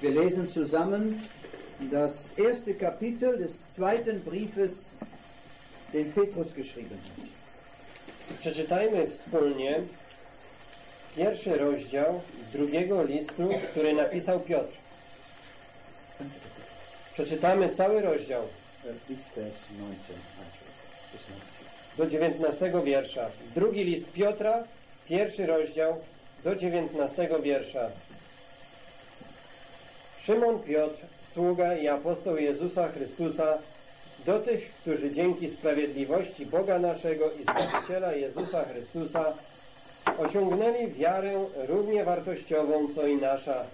Wir lesen zusammen das erste Kapitel des zweiten Briefes, den Petrus geschrieben hat. Przeczytajmy wspólnie pierwszy rozdział drugiego listu, który napisał Piotr. Przeczytamy cały rozdział Bis Vers 19. do 19 wiersza. Drugi list Piotra, pierwszy rozdział do 19 wiersza. Szymon Piotr, sługa i apostoł Jezusa Chrystusa, do tych, którzy dzięki sprawiedliwości Boga naszego i Zbawiciela Jezusa Chrystusa osiągnęli wiarę równie wartościową, co i nasza.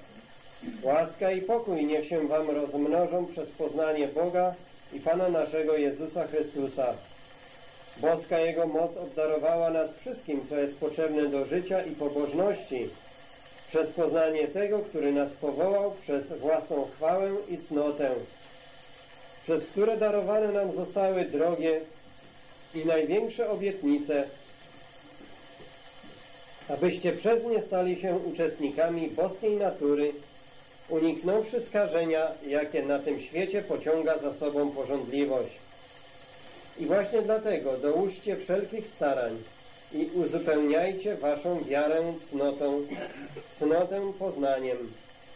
Łaska i pokój niech się Wam rozmnożą przez poznanie Boga i Pana naszego Jezusa Chrystusa. Boska Jego moc obdarowała nas wszystkim, co jest potrzebne do życia i pobożności, przez poznanie Tego, który nas powołał przez własną chwałę i cnotę, przez które darowane nam zostały drogie i największe obietnice, abyście przez nie stali się uczestnikami boskiej natury, uniknąwszy skażenia, jakie na tym świecie pociąga za sobą porządliwość. I właśnie dlatego dołóżcie wszelkich starań i uzupełniajcie waszą wiarę cnotą, cnotę poznaniem,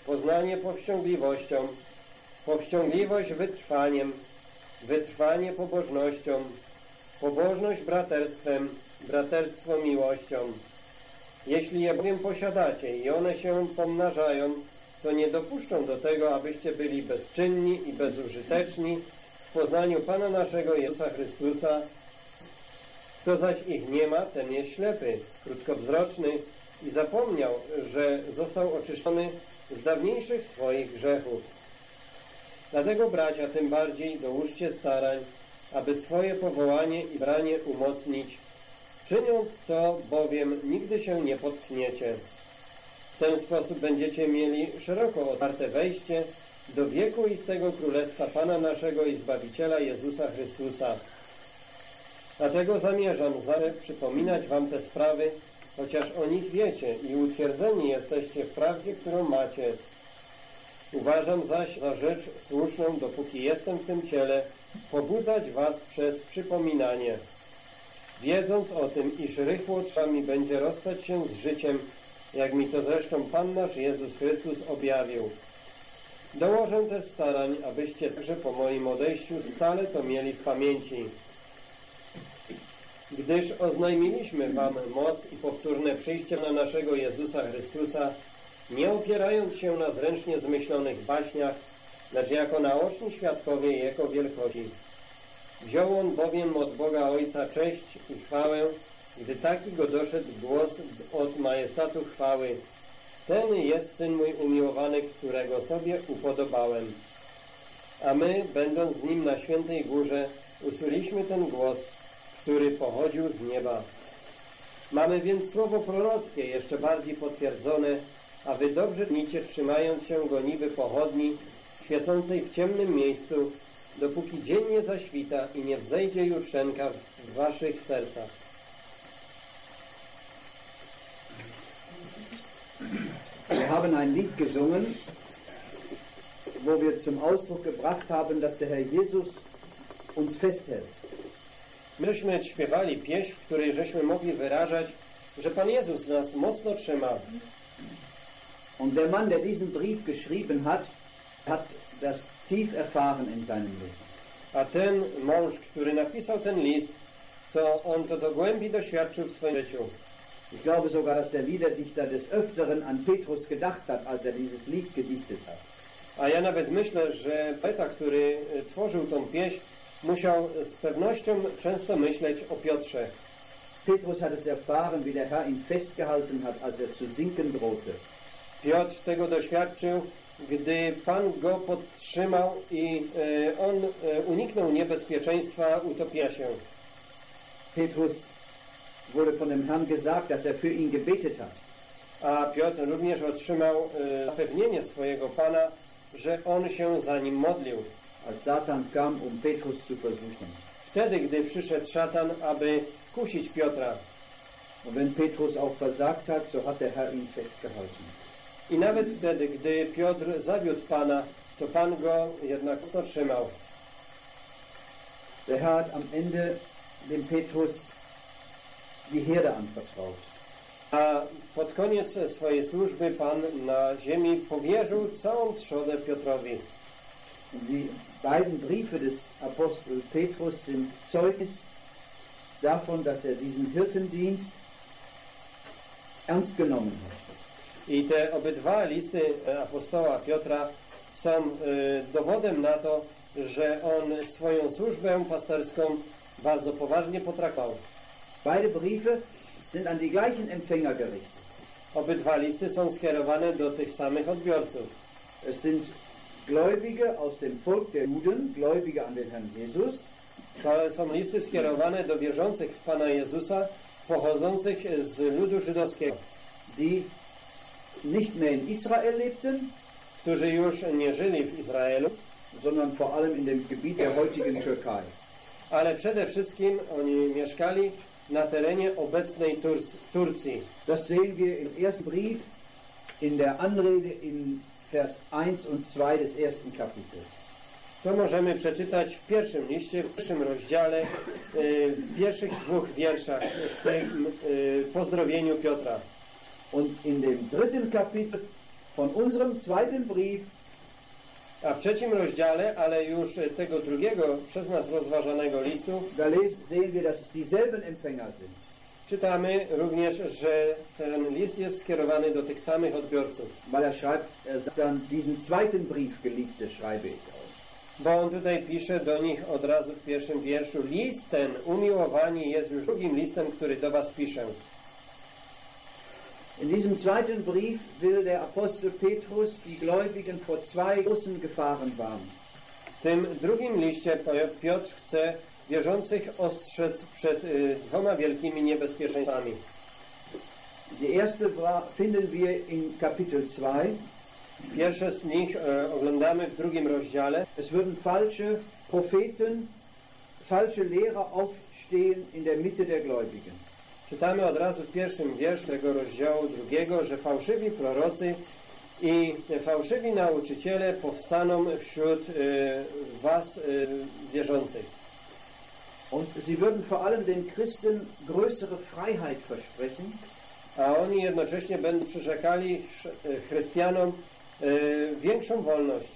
poznanie powściągliwością, powściągliwość wytrwaniem, wytrwanie pobożnością, pobożność braterstwem, braterstwo miłością. Jeśli je bowiem posiadacie i one się pomnażają, to nie dopuszczą do tego, abyście byli bezczynni i bezużyteczni w poznaniu Pana naszego Jezusa Chrystusa. Kto zaś ich nie ma, ten jest ślepy, krótkowzroczny i zapomniał, że został oczyszczony z dawniejszych swoich grzechów. Dlatego, bracia, tym bardziej dołóżcie starań, aby swoje powołanie i branie umocnić. Czyniąc to, bowiem nigdy się nie potkniecie. W ten sposób będziecie mieli szeroko otwarte wejście do wieku i z tego Królestwa Pana naszego i Zbawiciela Jezusa Chrystusa. Dlatego zamierzam przypominać wam te sprawy, chociaż o nich wiecie i utwierdzeni jesteście w prawdzie, którą macie. Uważam zaś za rzecz słuszną, dopóki jestem w tym ciele, pobudzać was przez przypominanie. Wiedząc o tym, iż rychło trzeba mi będzie rozstać się z życiem, jak mi to zresztą Pan nasz Jezus Chrystus objawił. Dołożę też starań, abyście także po moim odejściu stale to mieli w pamięci. Gdyż oznajmiliśmy Wam moc i powtórne przyjście na naszego Jezusa Chrystusa, nie opierając się na zręcznie zmyślonych baśniach, lecz jako naoczni świadkowie Jego wielkości. Wziął On bowiem od Boga Ojca cześć i chwałę, gdy taki go doszedł głos od majestatu chwały. Ten jest Syn mój umiłowany, którego sobie upodobałem. A my, będąc z Nim na świętej górze, usłyszeliśmy ten głos, który pochodził z nieba. Mamy więc słowo prorockie jeszcze bardziej potwierdzone, a wy dobrze dnicie, trzymając się go niby pochodni, świecącej w ciemnym miejscu, dopóki dzień nie zaświta i nie wzejdzie już szenka w waszych sercach. Wir haben ein Lied gesungen, wo wir zum Ausdruck gebracht haben, dass der Herr Jesus uns festhält. Myśmy śpiewali pieśń, w której żeśmy mogli wyrażać, że Pan Jezus nas mocno trzyma. Und der Mann, der diesen Brief geschrieben hat, hat das tief erfahren in seinem Leben. A ten mąż, który napisał ten list, to on to do głębi doświadczył w swoim życiu. Ich glaube sogar, dass der Liederdichter des Öfteren an Petrus gedacht hat, als er dieses Lied gedichtet hat. A ja nawet myślę, że poeta, który tworzył tą pieśń, musiał z pewnością często myśleć o Piotrze. Petrus hat es erfahren, wie der Herr ihn festgehalten hat, als er zu sinken drohte. Piotr tego doświadczył, gdy Pan go podtrzymał i e, on e, uniknął niebezpieczeństwa utopia się. Petrus wurde von dem Herrn gesagt, dass er für ihn gebetet hat. A Piotr również otrzymał e, zapewnienie swojego Pana, że on się za nim modlił. Als Satan kam, um Petrus zu versuchen. Wtedy, gdy przyszedł szatan, aby kusić Piotra. Und wenn Petrus auch versagt hat, so hat der Herr ihn festgehalten. I nawet wtedy, gdy Piotr zawiódł Pana, to Pan go jednak trzymał. Der Herr hat am Ende dem Petrus die Herde anvertraut. A pod koniec swojej służby Pan na ziemi powierzył całą trzodę Piotrowi. Die beiden Briefe des Apostel Petrus sind Zeugnis davon, dass er diesen Hirtendienst ernst genommen hat. I te obydwa listy e, apostoła Piotra są e, dowodem na to, że on swoją służbę pasterską bardzo poważnie potraktował. Beide Briefe sind an die gleichen Empfänger gerichtet. Obydwa listy są skierowane do tych samych odbiorców. Es sind Gläubige aus dem Volk der Juden, Gläubige an den Herrn Jesus, To są listy skierowane do wierzących w Pana Jezusa, pochodzących z ludu żydowskiego, die nicht mehr in Israel lebten, którzy już nie żyli w Izraelu, sondern vor allem in dem Gebiet der heutigen Türkei. ale przede wszystkim oni mieszkali na terenie obecnej Tur- Turcji. Das sehen wir im ersten Brief in der Anrede in Vers 1 und 2 des ersten Kapitels. To możemy przeczytać w pierwszym liście, w pierwszym rozdziale, y, w pierwszych dwóch wierszach, w tym y, pozdrowieniu Piotra. Und in dem dritten Kapitel von unserem zweiten Brief A w trzecim rozdziale, ale już tego drugiego przez nas rozważanego listu, Da sehen wir, dass es dieselben Empfänger sind. Czytamy również, że ten list jest skierowany do tych samych odbiorców. Weil er schreibt, er sagt dann, diesen zweiten Brief, Geliebte, schreibe ich euch. Bo on tutaj pisze do nich od razu w pierwszym wierszu, list ten umiłowani jest już drugim listem, który do was piszę. In diesem zweiten Brief will der Apostel Petrus die Gläubigen vor zwei großen Gefahren warnen. W tym drugim liście Piotr chce wierzących ostrzec przed y, dwoma wielkimi niebezpieczeństwami. Die erste finden wir in Kapitel 2. Pierwsze z nich e, oglądamy w drugim rozdziale. Es würden falsche Propheten, falsche Lehrer aufstehen in der Mitte der Gläubigen. Czytamy od razu w pierwszym wierszu tego rozdziału drugiego, że fałszywi prorocy i fałszywi nauczyciele powstaną wśród y, was y, wierzących. Und sie würden vor allem den Christen größere Freiheit versprechen, A oni jednocześnie będą przyrzekali chrz- y, chrystianom y, większą wolność.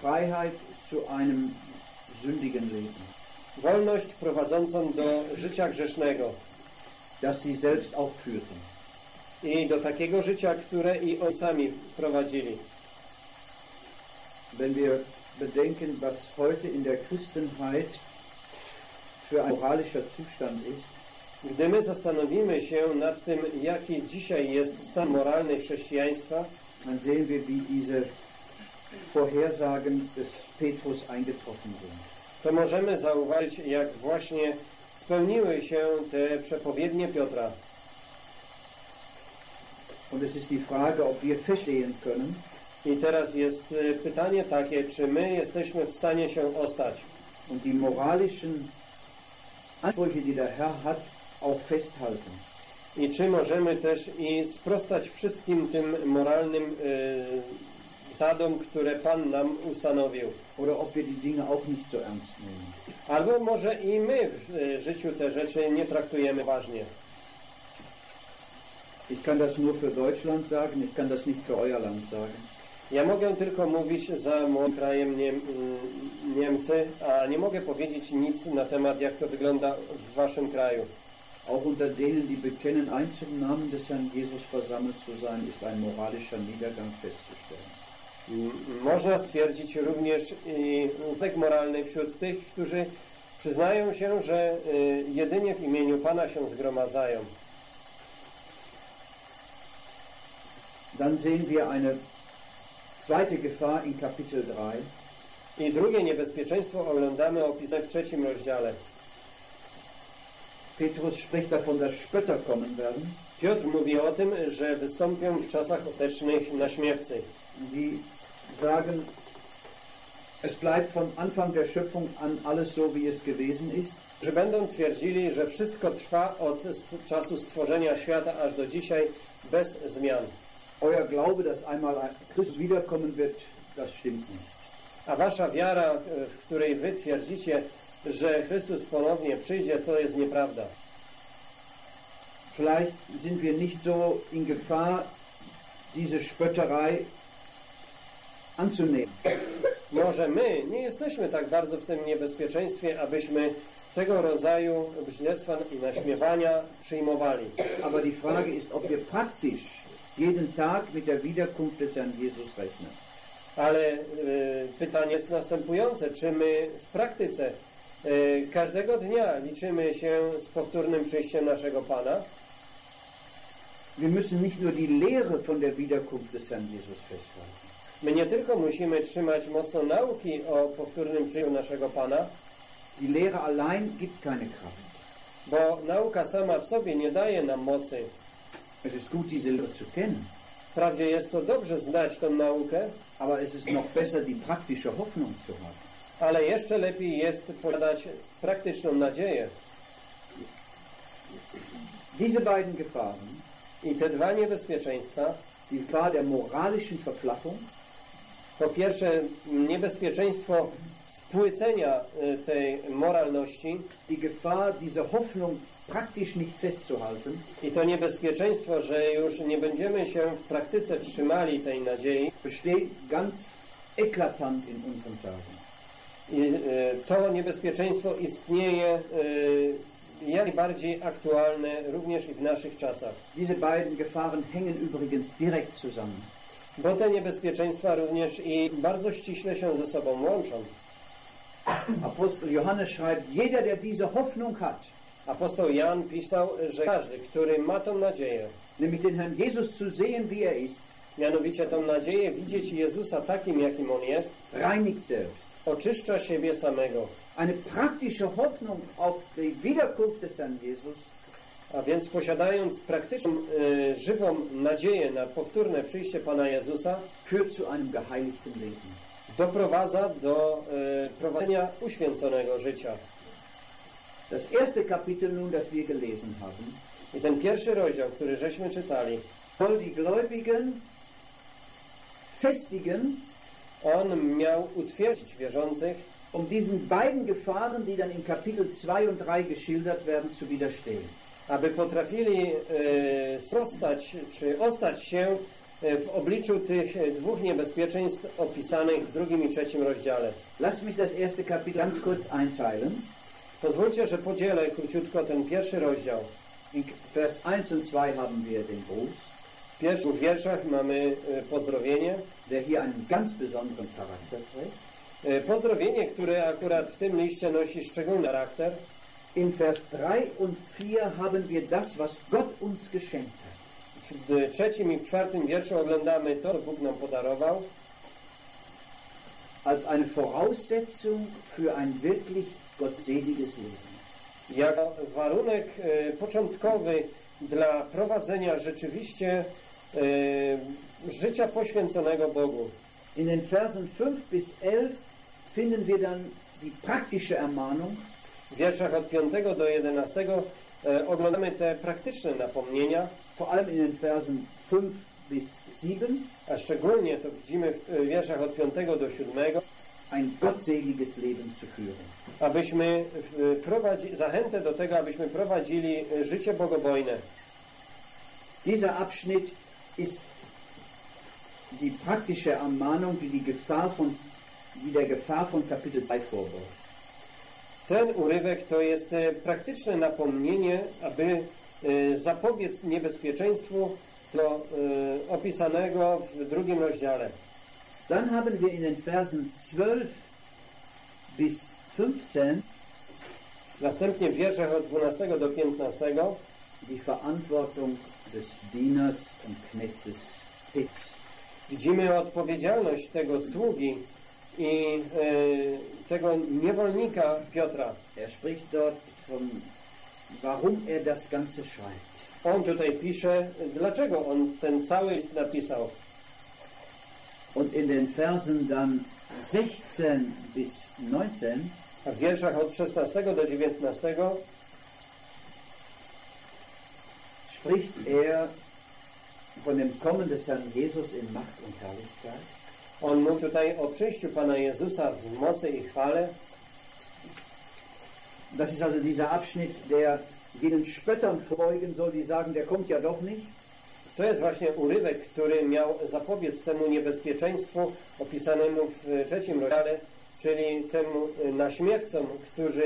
Freiheit zu einem sündigen Leben, Wolność prowadzącą do życia grzesznego das sie selbst auch führten. i do takiego życia, które i oni sami prowadzili. Wenn wir bedenken, was heute in der Christenheit für ein moralischer Zustand ist, Gdy my zastanowimy się nad tym, jaki dzisiaj jest stan moralny chrześcijaństwa, dann sehen wir, wie diese Vorhersagen des Petrus eingetroffen sind. to możemy zauważyć, jak właśnie spełniły się te przepowiednie Piotra. Und es ist die Frage, ob wir feststehen können, I teraz jest e, pytanie takie, czy my jesteśmy w stanie się ostać und die moralischen Ansprüche, die der Herr hat, auch festhalten. i czy możemy też i sprostać wszystkim tym moralnym e, zasadom, które Pan nam ustanowił. Oder ob wir die Dinge auch nicht so ernst nehmen. Albo może i my w e, życiu te rzeczy nie traktujemy ważnie. Ich kann das nur für Deutschland sagen, ich kann das nicht für euer Land sagen. Ja mogę tylko mówić za moim krajem Niem, mm, Niemcy, a nie mogę powiedzieć nic na temat, jak to wygląda w waszym kraju. Auch unter denen, die bekennen, im Namen des Herrn Jesus versammelt zu sein, ist ein moralischer Niedergang festzustellen. Można stwierdzić również upadek moralny wśród tych, którzy przyznają się, że y, jedynie w imieniu Pana się zgromadzają. Dann sehen wir eine zweite Gefahr in Kapitel 3. I drugie niebezpieczeństwo oglądamy opisane w trzecim rozdziale. Petrus spricht davon, dass Spötter kommen werden, Piotr mówi o tym, że wystąpią w czasach ostatecznych naśmiewcy. die sagen, es bleibt von Anfang der Schöpfung an alles so, wie es gewesen ist. że będą twierdzili, że wszystko trwa od czasu stworzenia świata aż do dzisiaj bez zmian. Euer Glaube, dass einmal ein Christus wiederkommen wird, das stimmt nicht. A wasza wiara, e, w której wy twierdzicie, że Chrystus ponownie przyjdzie, to jest nieprawda. Vielleicht sind wir nicht so in Gefahr, diese Spötterei anzunehmen. Może my nie jesteśmy tak bardzo w tym niebezpieczeństwie, abyśmy tego rodzaju brzydectwa i naśmiewania przyjmowali. Aber die Frage ist, ob wir praktisch jeden Tag mit der Wiederkunft des Herrn Jesus rechnen. Ale e, pytanie jest następujące, czy my w praktyce e, każdego dnia liczymy się z powtórnym przyjściem naszego Pana? Wir müssen nicht nur die Lehre von der Wiederkunft des Herrn Jesus festhalten. My nie tylko musimy trzymać mocno nauki o powtórnym przyjściu naszego Pana, Die Lehre allein gibt keine Kraft. bo nauka sama w sobie nie daje nam mocy. Es ist gut, diese Lehre zu kennen, Wprawdzie jest to dobrze znać tą naukę, aber es ist noch besser, die praktische Hoffnung zu haben. ale jeszcze lepiej jest posiadać praktyczną nadzieję. Diese beiden Gefahren, I te dwa niebezpieczeństwa, die Gefahr der moralischen Verflachung po pierwsze niebezpieczeństwo spłycenia y, tej moralności die Gefahr, diese Hoffnung praktisch nicht festzuhalten, i to niebezpieczeństwo, że już nie będziemy się w praktyce trzymali tej nadziei besteht ganz eklatant in unseren Tagen. i y, to niebezpieczeństwo istnieje y, jak najbardziej aktualne również i w naszych czasach. Diese beiden Gefahren hängen übrigens direkt zusammen. Bo te niebezpieczeństwa również i bardzo ściśle się ze sobą łączą. Apostel Johannes schreibt, jeder, der diese Hoffnung hat, Apostoł Jan pisał, że każdy, który ma tą nadzieję, nämlich den Herrn Jesus zu sehen, wie er ist, mianowicie tą nadzieję widzieć Jezusa takim, jakim On jest, reinigt selbst. oczyszcza siebie samego. Eine praktische Hoffnung auf die Wiederkunft des Herrn Jesus A więc posiadając praktyczną, y, żywą nadzieję na powtórne przyjście Pana Jezusa, führt zu einem geheiligten Leben. doprowadza do y, prowadzenia uświęconego życia. Das erste Kapitel nun, das wir gelesen haben, I ten pierwszy rozdział, który żeśmy czytali, soll die Gläubigen festigen, on miał utwierdzić wierzących, um diesen beiden Gefahren, die dann in Kapitel 2 und 3 geschildert werden, zu widerstehen. aby potrafili e, sprostać czy ostać się e, w obliczu tych e, dwóch niebezpieczeństw opisanych w drugim i trzecim rozdziale. Lasst mich das erste Kapitel ganz kurz einteilen. Pozwólcie, że podzielę króciutko ten pierwszy rozdział. In Vers 1 und 2 haben wir den Gruß, W pierwszych wierszach mamy e, pozdrowienie. der hier einen ganz besonderen Charakter trägt. E, Pozdrowienie, które akurat w tym liście nosi szczególny charakter. In Vers 3 und 4 haben wir das, was Gott uns geschenkt hat. W trzecim i w czwartym wierszu oglądamy to, co Bóg nam podarował, als eine Voraussetzung für ein wirklich jako warunek e, początkowy dla prowadzenia rzeczywiście e, życia poświęconego Bogu. In den Versen 5 bis 11 finden wir dann die praktische Ermahnung, W wierszach od 5 do 11 e, oglądamy te praktyczne napomnienia, vor allem in den Versen 5 bis 7, a szczególnie to widzimy w wierszach od 5 do 7, ein gottseliges Leben zu führen. abyśmy e, prowadzi, zachętę do tego, abyśmy prowadzili e, życie bogobojne. Dieser Abschnitt ist die praktische Ermahnung, die, die Gefahr von, die der Gefahr von Kapitel 2 vorbeugt. Ten urywek to jest e, praktyczne napomnienie, aby zapobiec niebezpieczeństwu do opisanego w drugim rozdziale. Dann haben wir in den Versen 12 bis 15 Następnie w wierszach od 12 do 15 die Verantwortung des Dieners und Knechtes widzimy odpowiedzialność tego sługi i e, tego niewolnika Piotra. Er spricht dort von, warum er das Ganze schreibt. On tutaj pisze, dlaczego on ten cały list napisał. Und in den Versen dann 16 bis 19 A w wierszach od 16 do 19 spricht er von dem Kommen des Herrn Jesus in Macht und Herrlichkeit. On mówi tutaj o przyjściu Pana Jezusa w mocy i chwale. Das ist also dieser Abschnitt, der jenen Spöttern folgen soll, die sagen, der kommt ja doch nicht. To jest właśnie urywek, który miał zapobiec temu niebezpieczeństwu opisanemu w trzecim rozdziale, czyli temu y, naśmiewcom, którzy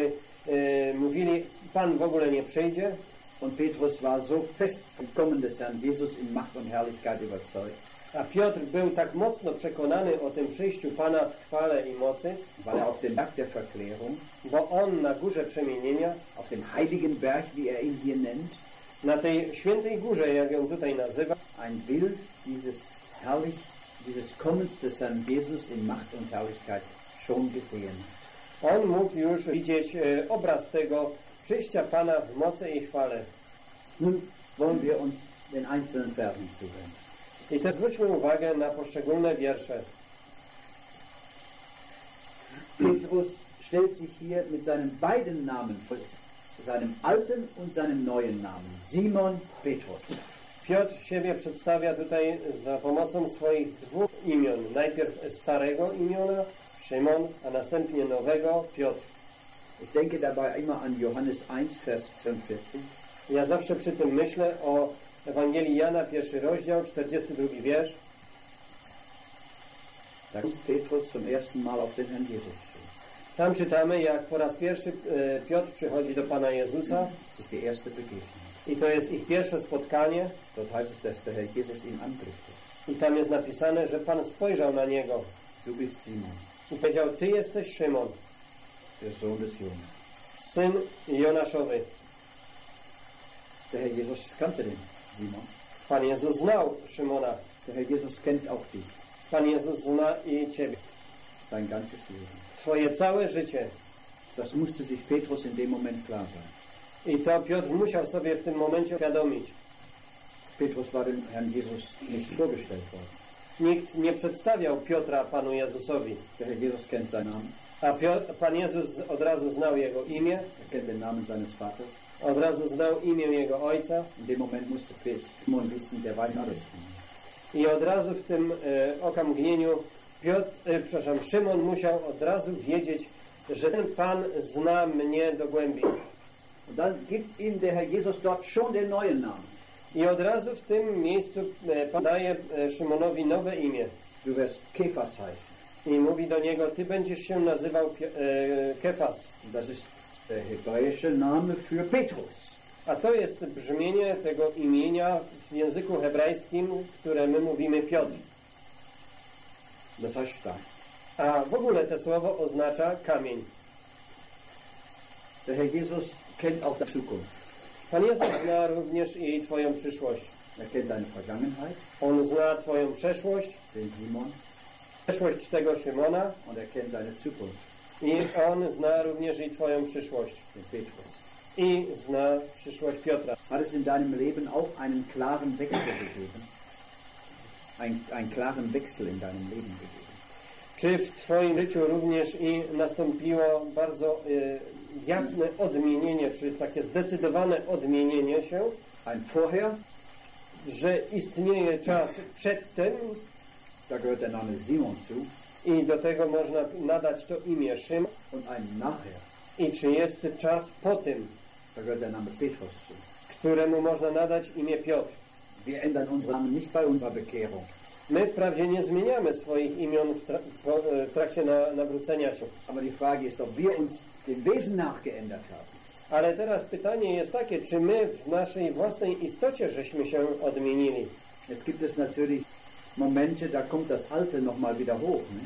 y, mówili, Pan w ogóle nie przyjdzie. Und Petrus war so fest vom Kommen des Herrn Jesus in Macht und Herrlichkeit überzeugt, A Piotr był tak mocno przekonany o tym przyjściu Pana w chwale i mocy, weil er auf dem Berg der Verklärung, bo on na górze przemienienia, auf dem heiligen Berg, wie er ihn hier nennt, na tej świętej górze, jak ją tutaj nazywa, ein Bild dieses herrlich, dieses Kommens des Herrn Jesus in Macht und Herrlichkeit schon gesehen. on mógł już widzieć e, obraz tego przyjścia Pana w mocy i chwale. Nun wollen wir uns den einzelnen Versen zuhören. I też zwróćmy uwagę na poszczególne wiersze. Petrus stellt sich hier mit seinen beiden Namen seinem alten und seinem neuen Namen, Simon Petrus. Piotr siebie przedstawia tutaj za pomocą swoich dwóch imion. Najpierw starego imiona, Szymon, a następnie nowego, Piotr. Ich denke dabei immer an Johannes 1, Vers 42. Ja zawsze przy tym myślę o Ewangelii Jana, pierwszy rozdział, 42 wiersz. Da kommt Petrus zum ersten Mal auf den Herrn Jesus. Tam czytamy, jak po raz pierwszy e, Piotr przychodzi do Pana Jezusa. I to jest ich pierwsze spotkanie. I tam jest napisane, że Pan spojrzał na niego. I powiedział, Ty jesteś Szymon, syn Jonaszowy. Pan Jezus znał Szymona. Pan Jezus zna i Ciebie. dein ganzes Leben. Twoje całe życie. Das musste sich Petrus in dem Moment klar sein. I to Piotr musiał sobie w tym momencie uświadomić. Petrus war dem Herrn Jesus nicht vorgestellt worden. Nikt nie przedstawiał Piotra Panu Jezusowi. Der Herr Jesus kennt seinen Namen, A Piotr, Pan Jezus od razu znał jego imię, er kennt den Namen seines Vaters. od razu znał imię jego ojca In dem Moment musste Simon wissen, der weiß alles i od razu w tym e, okamgnieniu Piotr, e, przepraszam, Szymon musiał od razu wiedzieć, że ten Pan zna mnie do głębi. Und dann gibt ihm der Herr Jesus dort schon den neuen Namen. I od razu w tym miejscu e, Pan daje e, Szymonowi nowe imię. Du wirst Kephas heißen. I mówi do niego, ty będziesz się nazywał Kefas. Das ist der hebräische Name für Petrus. A to jest brzmienie tego imienia w języku hebrajskim, które my mówimy Piotr. Stein. A w ogóle to słowo oznacza kamień. Der Herr Jesus kennt auch die Zukunft. Pan Jezus zna również i Twoją przyszłość. Er kennt deine Vergangenheit, On zna Twoją przeszłość, den Simon, przeszłość tego Szymona und er kennt deine Zukunft, i On zna również i Twoją przyszłość. den Petrus. I zna przyszłość Piotra. Hat es in deinem Leben auch einen klaren Wechsel gegeben? Ein, einen klaren Wechsel in deinem Leben gegeben? Czy w Twoim życiu również i nastąpiło bardzo y, jasne odmienienie, czy takie zdecydowane odmienienie się, Ein Vorher, że istnieje czas przed tym da gehört der Name Simon zu, i do tego można nadać to imię Szym. Und ein Nachher, i czy jest czas po tym, da gehört der Name Petrus zu. któremu można nadać imię Piotr. Wir ändern unsere Namen nicht bei unserer Bekehrung. My wprawdzie nie zmieniamy swoich imion w, tra po, e, w trakcie na, nawrócenia się, Aber die Frage ist, ob wir uns dem Wesen nach geändert haben. ale teraz pytanie jest takie, czy my w naszej własnej istocie żeśmy się odmienili. Jetzt gibt es natürlich Momente, da kommt das Alte nochmal wieder hoch. Ne?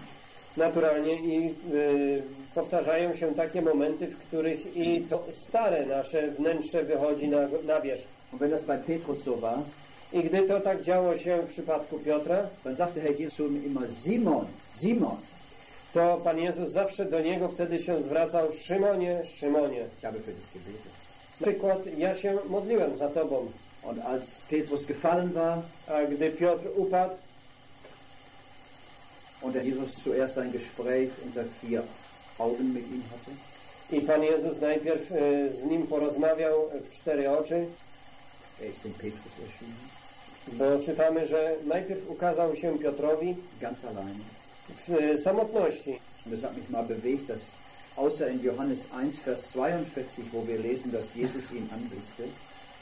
Naturalnie i y, powtarzają się takie momenty, w których i to stare nasze wnętrze wychodzi na, na wierzch. Und wenn das bei Petrus so war, I gdy to tak działo się w przypadku Piotra, dann sagte Herr Jesus immer, Simon, Simon, to Pan Jezus zawsze do niego wtedy się zwracał Szymonie, Szymonie. ich habe für dich gebetet. Na przykład ja się modliłem za Tobą, Und als Petrus gefallen war a gdy Piotr upadł und der Jesus zuerst sein Gespräch unter vier Augen mit ihm hatte, i Pan Jezus najpierw y, z nim porozmawiał w cztery oczy, er ist dem Petrus erschienen. Bo czytamy, że najpierw ukazał się Piotrowi ganz alleine. w e, samotności. Und das hat mich mal bewegt, dass außer in Johannes 1, Vers 42, wo wir lesen, dass Jesus ihn anblickte,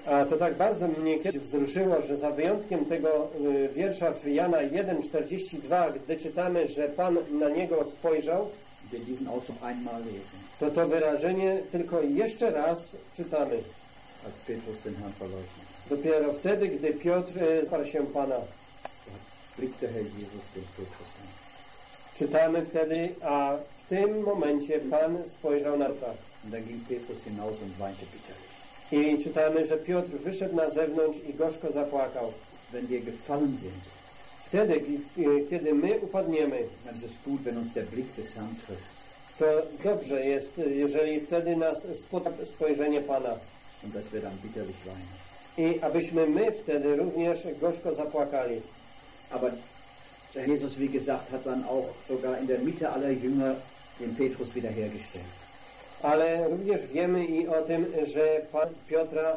A to tak bardzo mnie kiedyś wzruszyło, że za wyjątkiem tego y, wiersza w Jana 1,42, gdy czytamy, że Pan na niego spojrzał, to to wyrażenie tylko jeszcze raz czytamy. als Petrus den Herrn verleugnet. Dopiero wtedy, gdy Piotr y, zparł się Pana. Czytamy wtedy, a w tym momencie Pan spojrzał na Piotra. I czytamy, że Piotr wyszedł na zewnątrz i gorzko zapłakał. Wtedy, y, kiedy my upadniemy, to dobrze jest, y, jeżeli wtedy nas spotka spojrzenie Pana. und dass wir dann bitterlich weinen. I abyśmy my wtedy również gorzko zapłakali. Aber der Jesus, wie gesagt, hat dann auch sogar in der Mitte aller Jünger den Petrus wiederhergestellt. Ale również wiemy i o tym, że Pan Piotra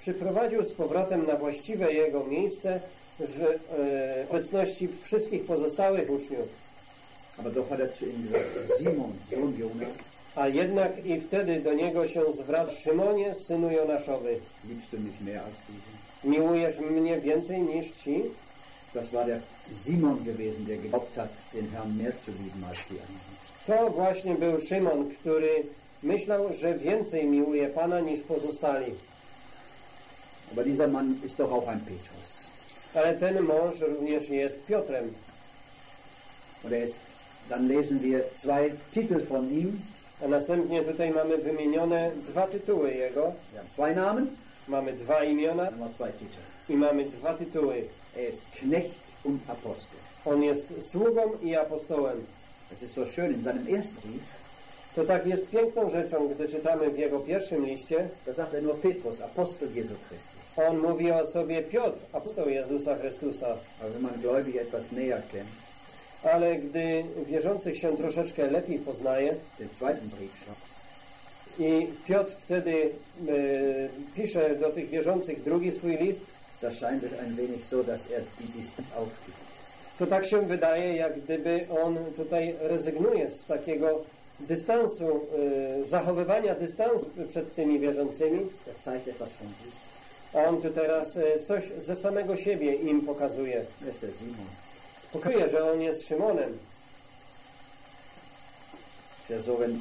przyprowadził z powrotem na właściwe jego miejsce w e, obecności wszystkich pozostałych uczniów. Aber doch hat er zu ihm gesagt, Simon, Sohn A jednak i wtedy do niego się zwraca Szymonie, synu Jonaszowy. liebst du mich mehr als diese? Miłujesz mnie więcej niż ci? Das war der Simon gewesen, der geglaubt hat, den Herrn mehr zu lieben als die anderen. To właśnie był Szymon, który myślał, że więcej miłuje Pana niż pozostali. Aber dieser Mann ist doch auch ein Petrus. Ale ten mąż również jest Piotrem. Und er ist, dann lesen wir zwei Titel von ihm. A następnie tutaj mamy wymienione dwa tytuły jego. Mamy dwa imiona i mamy dwa tytuły. Er. On jest sługą i apostołem. Das ist so schön. In seinem ersten Brief, To tak jest piękną rzeczą, gdy czytamy w jego pierwszym liście. er. On mówi o sobie Piotr, apostoł Jezusa Chrystusa. Ale gdy wierzących się troszeczkę lepiej poznaje i Piotr wtedy e, pisze do tych wierzących drugi swój list, er to tak się wydaje, jak gdyby on tutaj rezygnuje z takiego dystansu, e, zachowywania dystansu przed tymi wierzącymi. Er. A on tu teraz e, coś ze samego siebie im pokazuje. Der Simon. Pokazuje, że on jest Szymonem. Ist ja so, wenn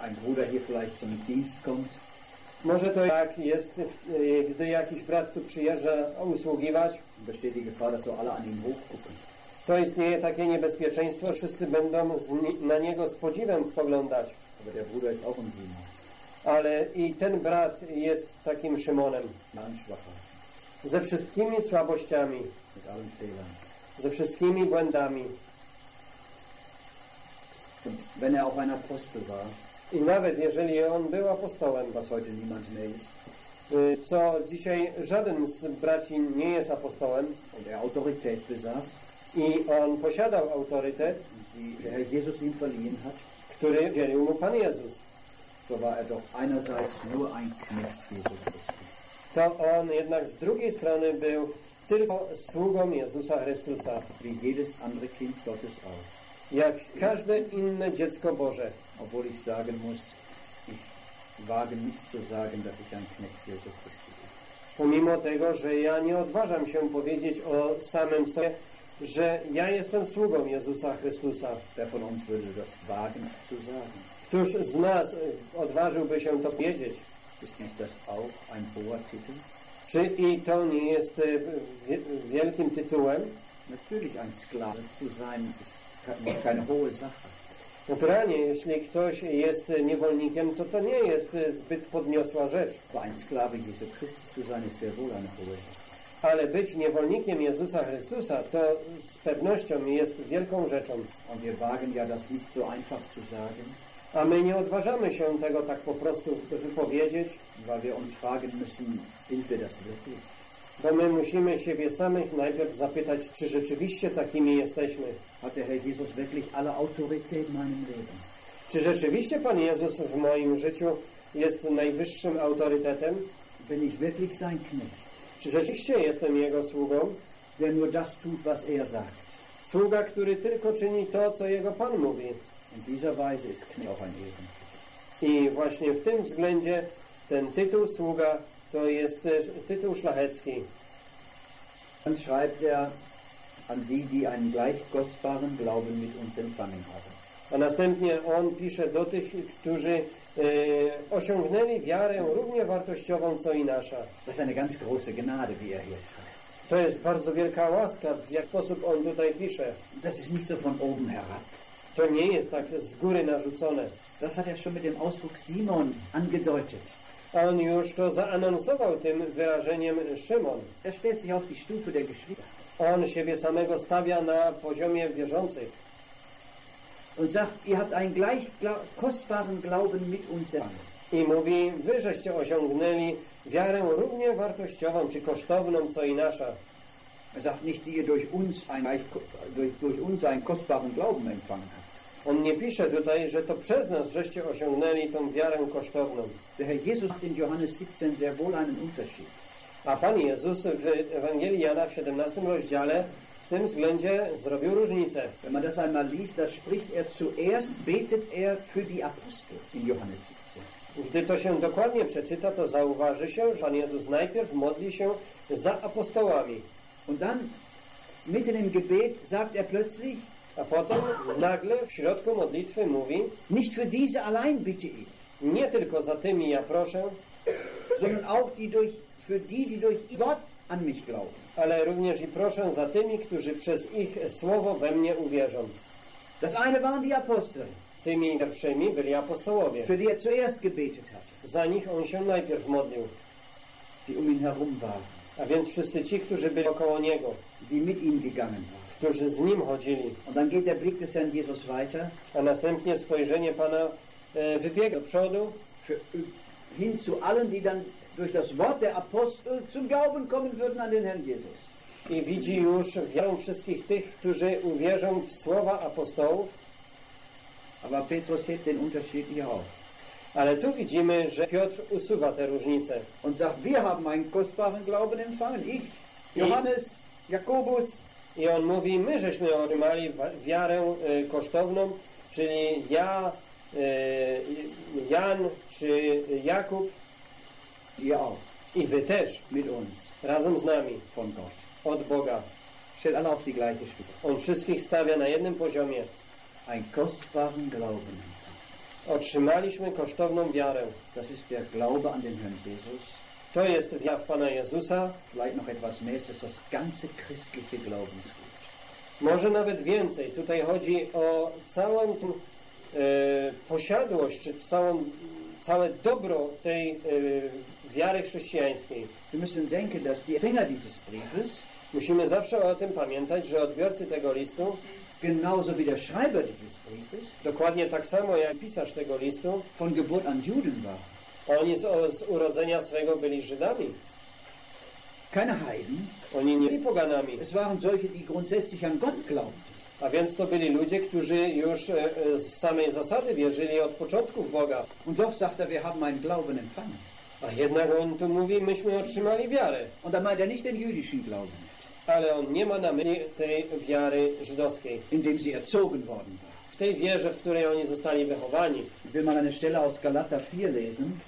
ein Bruder hier vielleicht zum Dienst kommt, Może to tak jest, e, gdy jakiś brat tu przyjeżdża usługiwać, besteht die Gefahr, dass so alle an ihn hochgucken. to istnieje takie niebezpieczeństwo, wszyscy będą na niego z podziwem spoglądać. Aber der Bruder ist auch ein Simon, Ale i ten brat jest takim Szymonem. Ze wszystkimi słabościami, mit allen Fehlern. Ze wszystkimi błędami. Wenn er auch ein Apostel war, I nawet jeżeli on był apostołem, was heute niemand mehr ist, y, co dzisiaj żaden z braci nie jest apostołem, und er Autorität besaß, i on posiadał autorytet, die der Herr Jesus ihm verliehen hat, który udzielił mu Pan Jezus, so war er doch einerseits nur ein Knecht Jesu Christi. to on jednak z drugiej strony był tylko sługą Jezusa Chrystusa, Wie jedes andere Kind Gottes auch. jak każde inne dziecko Boże. Obwohl ich sagen muss, ich wage nicht zu sagen, dass ich ein Knecht Jesus Christi bin. Pomimo tego, że ja nie odważam się powiedzieć o samym sobie, że ja jestem sługą Jezusa Chrystusa. Wer von uns würde das wagen zu sagen? Któż z nas odważyłby się to powiedzieć? Ist nicht das auch ein hoher Titel? Czy i to nie jest wie- wielkim tytułem? Natürlich ein Sklave zu sein, ist ke- keine hohe Sache. Naturalnie, jeśli ktoś jest niewolnikiem, to to nie jest y, zbyt podniosła rzecz. Aber ein Sklave Jesu Christi zu sein, ist sehr wohl eine hohe Sache. Ale być niewolnikiem Jezusa Chrystusa to z pewnością jest wielką rzeczą. Und wir wagen ja das nicht so einfach zu sagen, A my nie odważamy się tego tak po prostu wypowiedzieć, weil wir uns fragen müssen, sind wir das wirklich? bo my musimy siebie samych najpierw zapytać, czy rzeczywiście takimi jesteśmy. Hat der Herr Jesus wirklich alle Autorität in meinem Leben? Czy rzeczywiście Pan Jezus w moim życiu jest najwyższym autorytetem? Bin ich wirklich sein Knecht? Czy rzeczywiście jestem Jego sługą? der nur das tut, was er sagt. Sługa, który tylko czyni to, co Jego Pan mówi. In dieser Weise ist Knecht auch ein Ehrentitel. I właśnie w tym względzie ten tytuł sługa to jest też tytuł szlachecki. Dann schreibt er an die, die einen gleich kostbaren Glauben mit uns empfangen haben. A następnie on pisze do tych, którzy e, osiągnęli wiarę równie wartościową, co i nasza. Das ist eine ganz große Gnade, wie er hier schreibt. To jest bardzo wielka łaska, w jaki sposób on tutaj pisze. Das ist nicht so von oben herab. To nie jest tak z góry narzucone. Das hat er schon mit dem Ausdruck Simon angedeutet. A on już to zaanonsował tym wyrażeniem Szymon. Er stellt sich auf die Stufe der Geschwister On siebie samego stawia na poziomie wierzących. und sagt, ihr habt einen gleich kostbaren Glauben mit uns empfangen. I mówi, wy żeście osiągnęli wiarę równie wartościową czy kosztowną, co i nasza. Er sagt nicht, die ihr durch uns, ein, durch, durch uns einen kostbaren Glauben empfangen habt. On nie pisze tutaj, że to przez nas żeście osiągnęli tą wiarę kosztowną. Der Herr Jesus in Johannes 17 sehr wohl einen Unterschied. A Pan Jezus w Ewangelii Jana w 17 rozdziale w tym względzie zrobił różnicę. Wenn man das einmal liest, da spricht er zuerst, betet er für die Apostel in Johannes 17. Gdy to się dokładnie przeczyta, to zauważy się, że Pan Jezus najpierw modli się za apostołami, Und dann, mitten im Gebet, sagt er plötzlich, a potem nagle w środku modlitwy mówi nicht für diese allein bitte ich, nie tylko za tymi ja proszę, sondern auch die durch, für die, die durch Gott an mich glauben. ale również i proszę za tymi, którzy przez ich słowo we mnie uwierzą. Das eine waren die Apostel, Tymi pierwszymi byli apostołowie. für die er zuerst gebetet hat, Za nich on się najpierw modlił. die um ihn herum waren, A więc wszyscy ci, którzy byli około niego, die mit ihm gegangen waren. Którzy z nim chodzili, Und dann geht der Blick des Herrn Jesus weiter. A następnie spojrzenie Pana e, wybiega do przodu. Für, hin zu allen, die dann durch das Wort der Apostel zum Glauben kommen würden an den Herrn Jesus. i widzi już wiarę wszystkich tych, którzy uwierzą w słowa apostołów, Aber Petrus hebt den Unterschied hier auf. Ale tu widzimy, że Piotr usuwa te różnice. Und sagt, wir haben einen kostbaren Glauben empfangen. Ich, Johannes, Jakobus, i on mówi, my żeśmy otrzymali wiarę e, kosztowną, czyli ja, e, Jan czy Jakub auch, i wy też, mit uns, razem z nami, von Gott. od Boga. Stellt alle auf die gleiche Stufe. On wszystkich stawia na jednym poziomie. Einen kostbaren Glauben. Otrzymaliśmy kosztowną wiarę. Das ist der Glaube an den Herrn Jesus. To jest wiara w Pana Jezusa. Vielleicht noch etwas mehr, ist das ganze christliche Glaubensgut. Może nawet więcej. Tutaj chodzi o całą tą, e, posiadłość, czy całą, całe dobro tej e, wiary chrześcijańskiej. Wir müssen denken, dass die Empfänger dieses Briefes, Musimy zawsze o tym pamiętać, że odbiorcy tego listu, genauso wie der Schreiber dieses Briefes, dokładnie tak samo jak pisarz tego listu, von Geburt an Juden waren. Oni z, z urodzenia swego byli Żydami. Keine Heiden, Oni nie byli poganami. es waren solche, die grundsätzlich an Gott glaubten. A więc to byli ludzie, którzy już e, e, z samej zasady wierzyli od początku w Boga. Und doch sagt er, wir haben einen Glauben empfangen. A jednak on tu mówi, myśmy otrzymali wiarę. Und da meint er nicht den jüdischen Glauben, Ale on nie ma na myśli tej wiary żydowskiej. in dem sie erzogen worden waren. W tej wierze, w której oni zostali wychowani. Will mal eine Stelle aus Galater 4 lesen.